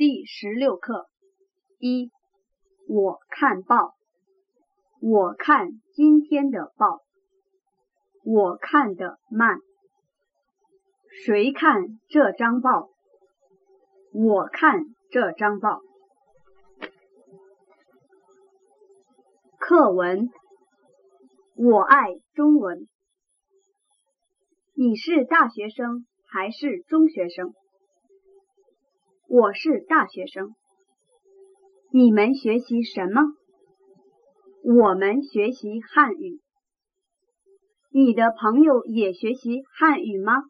第十六课一，我看报，我看今天的报，我看的慢。谁看这张报？我看这张报。课文，我爱中文。你是大学生还是中学生？我是大学生。你们学习什么？我们学习汉语。你的朋友也学习汉语吗？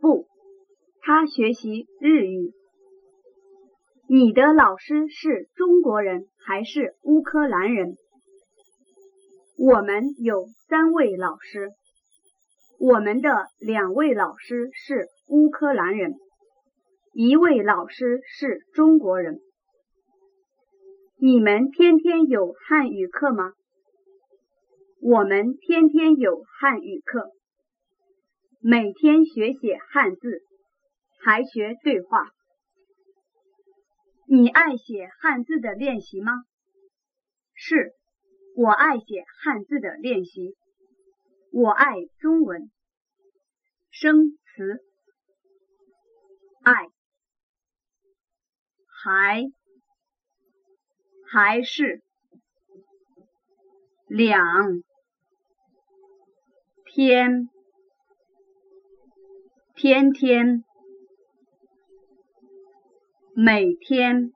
不，他学习日语。你的老师是中国人还是乌克兰人？我们有三位老师。我们的两位老师是乌克兰人，一位老师是中国人。你们天天有汉语课吗？我们天天有汉语课，每天学写汉字，还学对话。你爱写汉字的练习吗？是，我爱写汉字的练习。我爱中文。生词：爱，还，还是，两，天，天天，每天，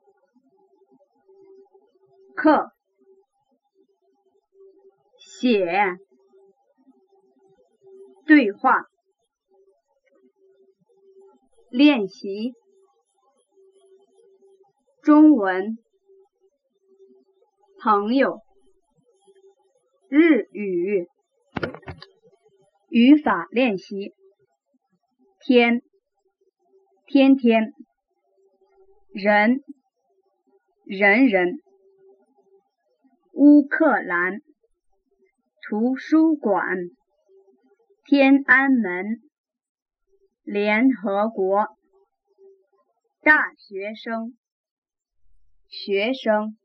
课，写。对话，练习中文，朋友，日语，语法练习，天，天天，人，人人，乌克兰，图书馆。天安门，联合国，大学生，学生，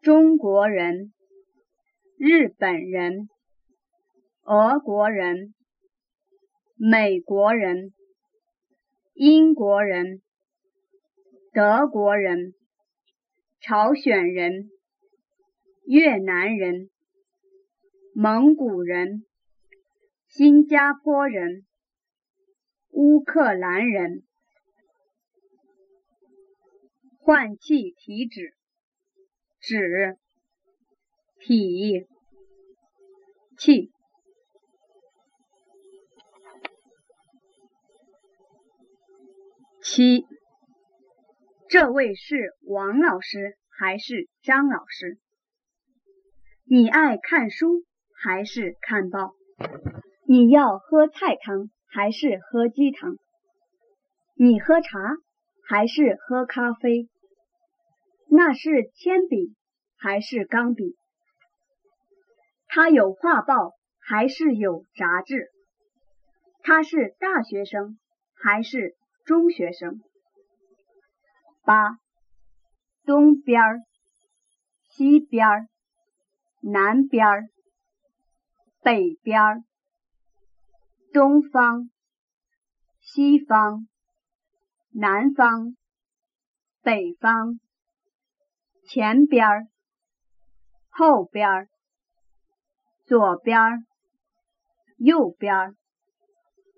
中国人，日本人，俄国人，美国人，英国人，德国人，朝鲜人，越南人，蒙古人。新加坡人，乌克兰人，换气体指，指，体，气。七，这位是王老师还是张老师？你爱看书还是看报？你要喝菜汤还是喝鸡汤？你喝茶还是喝咖啡？那是铅笔还是钢笔？他有画报还是有杂志？他是大学生还是中学生？八，东边儿、西边儿、南边儿、北边儿。东方、西方、南方、北方、前边儿、后边儿、左边儿、右边儿、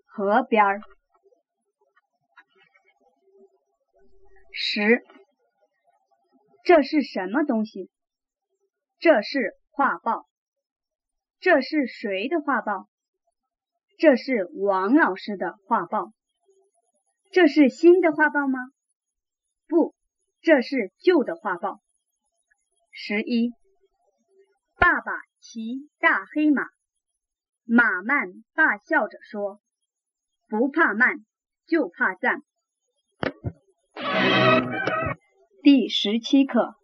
河边儿。十，这是什么东西？这是画报。这是谁的画报？这是王老师的画报，这是新的画报吗？不，这是旧的画报。十一，爸爸骑大黑马，马慢大笑着说：“不怕慢，就怕站。”第十七课。